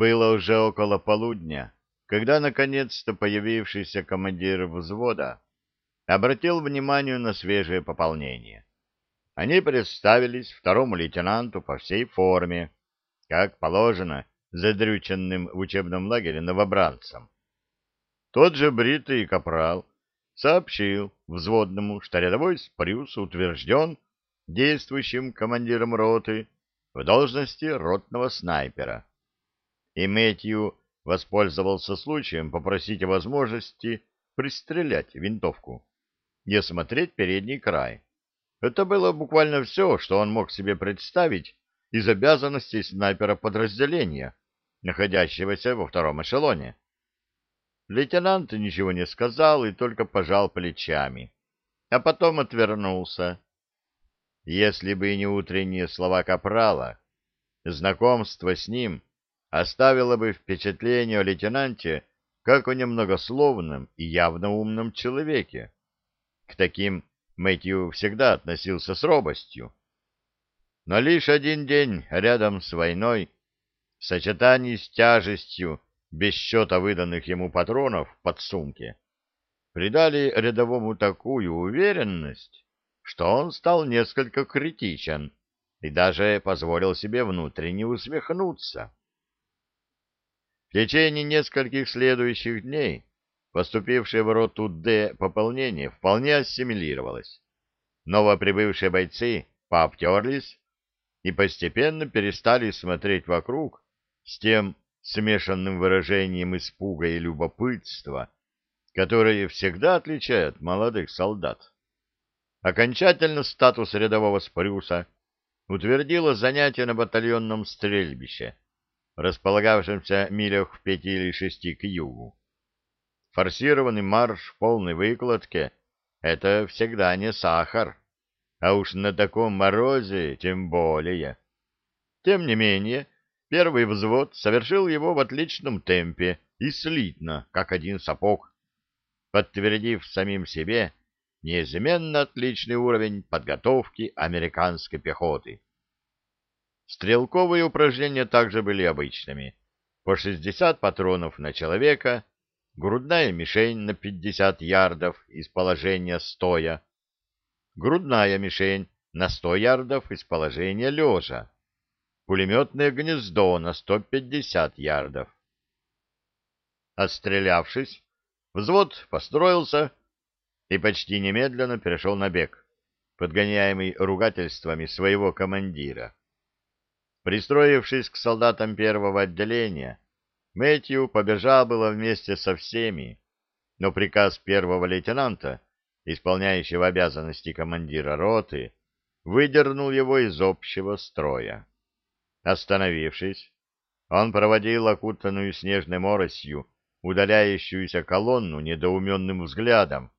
Было уже около полудня, когда наконец-то появившийся командир взвода обратил внимание на свежее пополнение. Они представились второму лейтенанту по всей форме, как положено задрюченным в учебном лагере новобранцам. Тот же бритый капрал сообщил взводному, что рядовой Спрюс утвержден действующим командиром роты в должности ротного снайпера и Мэтью воспользовался случаем попросить о возможности пристрелять винтовку и осмотреть передний край. Это было буквально все, что он мог себе представить из обязанностей снайпера подразделения, находящегося во втором эшелоне. Лейтенант ничего не сказал и только пожал плечами, а потом отвернулся. Если бы не утренние слова Капрала, знакомство с ним оставило бы впечатление о лейтенанте как о немногословном и явно умном человеке. К таким Мэтью всегда относился с робостью. Но лишь один день рядом с войной, в сочетании с тяжестью без счета выданных ему патронов под сумке, придали рядовому такую уверенность, что он стал несколько критичен и даже позволил себе внутренне усмехнуться. В течение нескольких следующих дней поступившее в роту Д пополнение вполне ассимилировалось. Новоприбывшие бойцы пообтерлись и постепенно перестали смотреть вокруг с тем смешанным выражением испуга и любопытства, которое всегда отличает молодых солдат. Окончательно статус рядового спрюса утвердило занятие на батальонном стрельбище — располагавшемся милях в пяти или шести к югу. Форсированный марш в полной выкладке — это всегда не сахар, а уж на таком морозе тем более. Тем не менее, первый взвод совершил его в отличном темпе и слитно, как один сапог, подтвердив самим себе неизменно отличный уровень подготовки американской пехоты. Стрелковые упражнения также были обычными. По 60 патронов на человека, грудная мишень на 50 ярдов из положения стоя, грудная мишень на 100 ярдов из положения лежа, пулеметное гнездо на 150 ярдов. Отстрелявшись, взвод построился и почти немедленно перешел на бег, подгоняемый ругательствами своего командира. Пристроившись к солдатам первого отделения, Мэтью побежал было вместе со всеми, но приказ первого лейтенанта, исполняющего обязанности командира роты, выдернул его из общего строя. Остановившись, он проводил окутанную снежной моросью удаляющуюся колонну недоуменным взглядом,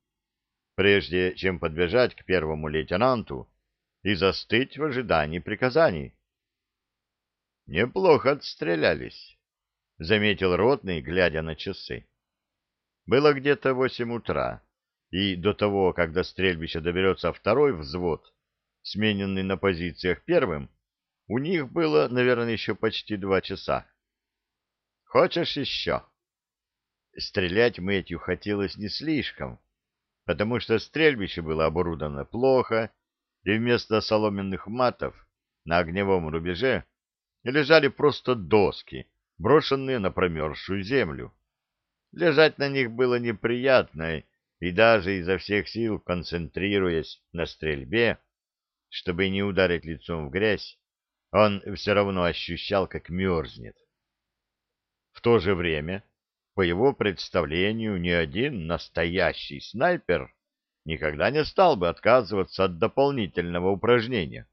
прежде чем подбежать к первому лейтенанту и застыть в ожидании приказаний. Неплохо отстрелялись, — заметил ротный, глядя на часы. Было где-то восемь утра, и до того, как до стрельбища доберется второй взвод, смененный на позициях первым, у них было, наверное, еще почти два часа. «Хочешь еще?» Стрелять Мэтью хотелось не слишком, потому что стрельбище было оборудовано плохо, и вместо соломенных матов на огневом рубеже лежали просто доски, брошенные на промерзшую землю. Лежать на них было неприятно, и даже изо всех сил, концентрируясь на стрельбе, чтобы не ударить лицом в грязь, он все равно ощущал, как мерзнет. В то же время, по его представлению, ни один настоящий снайпер никогда не стал бы отказываться от дополнительного упражнения.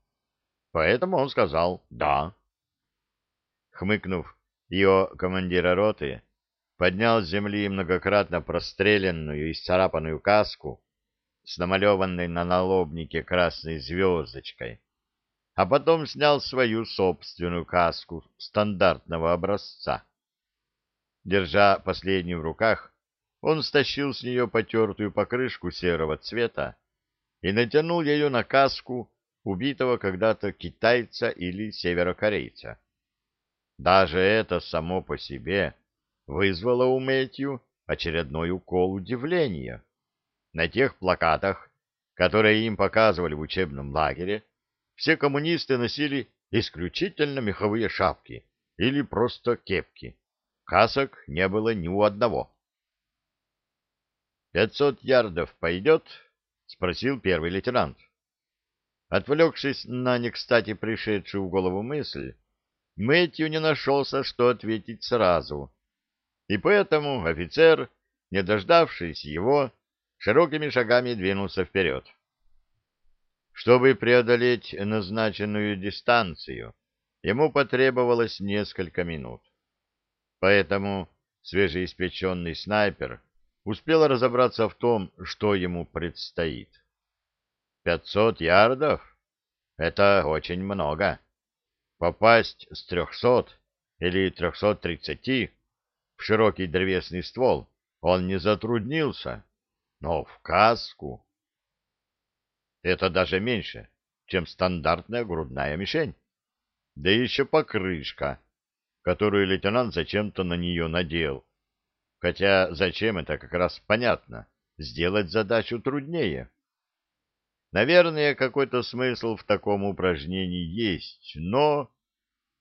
Поэтому он сказал «да». Хмыкнув, его командира роты поднял с земли многократно простреленную и исцарапанную каску с намалеванной на налобнике красной звездочкой, а потом снял свою собственную каску стандартного образца. Держа последнюю в руках, он стащил с нее потертую покрышку серого цвета и натянул ее на каску убитого когда-то китайца или северокорейца. Даже это само по себе вызвало у Мэтью очередной укол удивления. На тех плакатах, которые им показывали в учебном лагере, все коммунисты носили исключительно меховые шапки или просто кепки. Касок не было ни у одного. «Пятьсот ярдов пойдет?» — спросил первый лейтенант. Отвлекшись на не кстати пришедшую в голову мысль, Мэтью не нашелся, что ответить сразу, и поэтому офицер, не дождавшись его, широкими шагами двинулся вперед. Чтобы преодолеть назначенную дистанцию, ему потребовалось несколько минут. Поэтому свежеиспеченный снайпер успел разобраться в том, что ему предстоит. Пятьсот ярдов — это очень много. Попасть с трехсот или трехсот тридцати в широкий древесный ствол он не затруднился, но в каску это даже меньше, чем стандартная грудная мишень. Да еще покрышка, которую лейтенант зачем-то на нее надел. Хотя зачем это как раз понятно, сделать задачу труднее. Наверное, какой-то смысл в таком упражнении есть, но,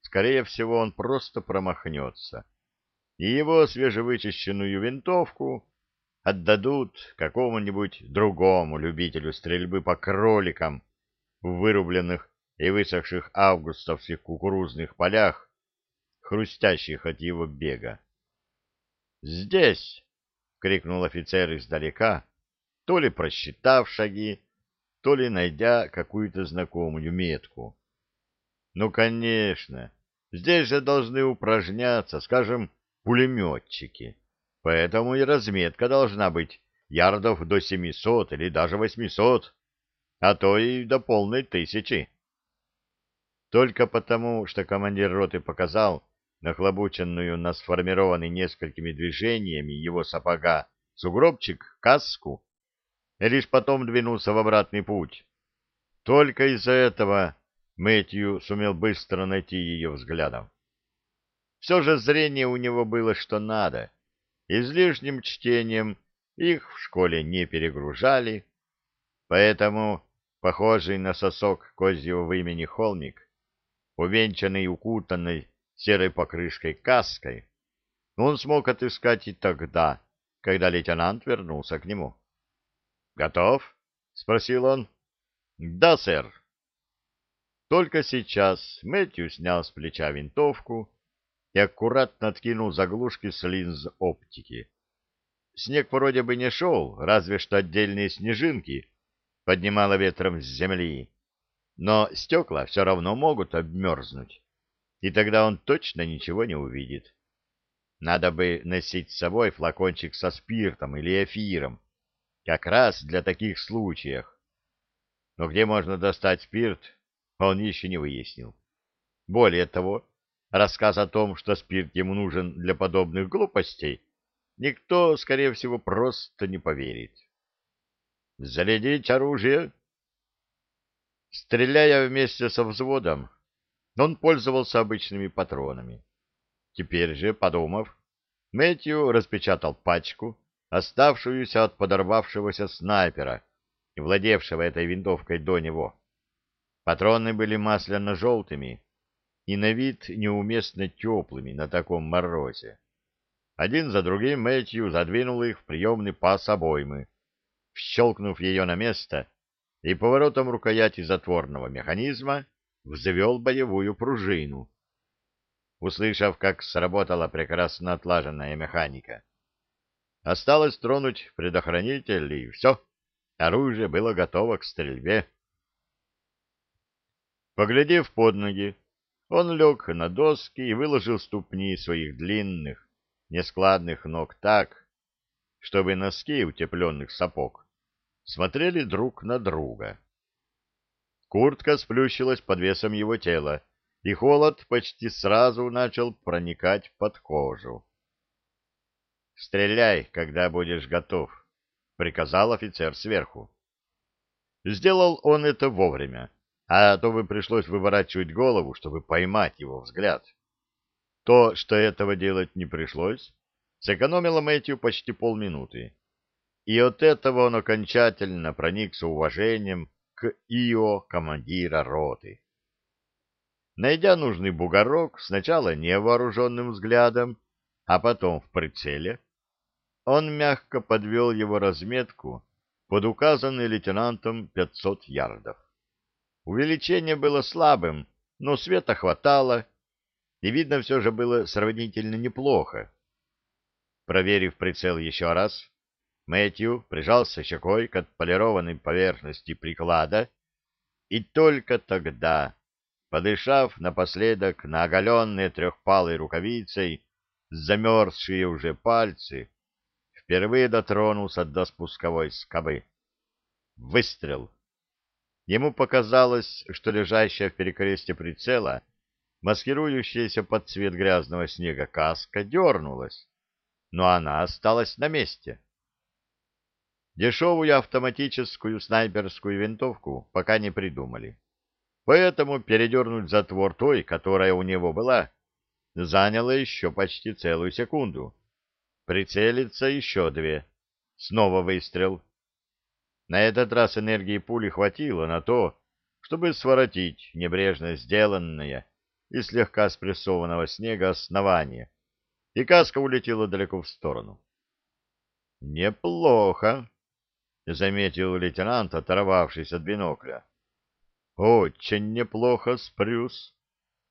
скорее всего, он просто промахнется. И его свежевычищенную винтовку отдадут какому-нибудь другому любителю стрельбы по кроликам в вырубленных и высохших августовских кукурузных полях, хрустящих от его бега. «Здесь!» — крикнул офицер издалека, то ли просчитав шаги, то ли найдя какую-то знакомую метку. «Ну, конечно, здесь же должны упражняться, скажем, пулеметчики». Поэтому и разметка должна быть ярдов до 700 или даже 800, а то и до полной тысячи. Только потому, что командир роты показал нахлобученную на сформированный несколькими движениями его сапога сугробчик каску, и лишь потом двинулся в обратный путь. Только из-за этого Мэтью сумел быстро найти ее взглядом. Все же зрение у него было что надо — Излишним чтением их в школе не перегружали, поэтому похожий на сосок козьего вымени холмик, увенчанный укутанной серой покрышкой каской, он смог отыскать и тогда, когда лейтенант вернулся к нему. «Готов?» — спросил он. «Да, сэр». Только сейчас Мэтью снял с плеча винтовку и аккуратно откинул заглушки с линз оптики. Снег вроде бы не шел, разве что отдельные снежинки поднимало ветром с земли, но стекла все равно могут обмерзнуть, и тогда он точно ничего не увидит. Надо бы носить с собой флакончик со спиртом или эфиром, как раз для таких случаев. Но где можно достать спирт, он еще не выяснил. Более того, рассказ о том, что спирт ему нужен для подобных глупостей, никто, скорее всего, просто не поверит. «Зарядить оружие!» Стреляя вместе со взводом, он пользовался обычными патронами. Теперь же, подумав, Мэтью распечатал пачку, оставшуюся от подорвавшегося снайпера, владевшего этой винтовкой до него. Патроны были масляно-желтыми, и на вид неуместно теплыми на таком морозе. Один за другим Мэтью задвинул их в приемный паз обоймы, щелкнув ее на место и поворотом рукояти затворного механизма взвел боевую пружину. Услышав, как сработала прекрасно отлаженная механика, осталось тронуть предохранитель, и все, оружие было готово к стрельбе. Поглядев под ноги, он лег на доски и выложил ступни своих длинных, нескладных ног так, чтобы носки утепленных сапог смотрели друг на друга. Куртка сплющилась под весом его тела, и холод почти сразу начал проникать под кожу. «Стреляй, когда будешь готов», — приказал офицер сверху. Сделал он это вовремя а то бы пришлось выворачивать голову, чтобы поймать его взгляд. То, что этого делать не пришлось, сэкономило Мэтью почти полминуты. И от этого он окончательно проникся уважением к ИО командира роты. Найдя нужный бугорок, сначала невооруженным взглядом, а потом в прицеле, он мягко подвел его разметку под указанный лейтенантом 500 ярдов. Увеличение было слабым, но света хватало, и видно все же было сравнительно неплохо. Проверив прицел еще раз, Мэтью прижался щекой к отполированной поверхности приклада, и только тогда, подышав напоследок на оголенные трехпалой рукавицей замерзшие уже пальцы, впервые дотронулся до спусковой скобы. Выстрел! Ему показалось, что лежащая в перекресте прицела, маскирующаяся под цвет грязного снега каска, дернулась, но она осталась на месте. Дешевую автоматическую снайперскую винтовку пока не придумали. Поэтому передернуть затвор той, которая у него была, заняло еще почти целую секунду. Прицелиться еще две. Снова выстрел. На этот раз энергии пули хватило на то, чтобы своротить небрежно сделанное и слегка спрессованного снега основание, и каска улетела далеко в сторону. «Неплохо», — заметил лейтенант, оторвавшись от бинокля. «Очень неплохо, Спрюс.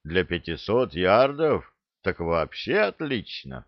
Для пятисот ярдов так вообще отлично».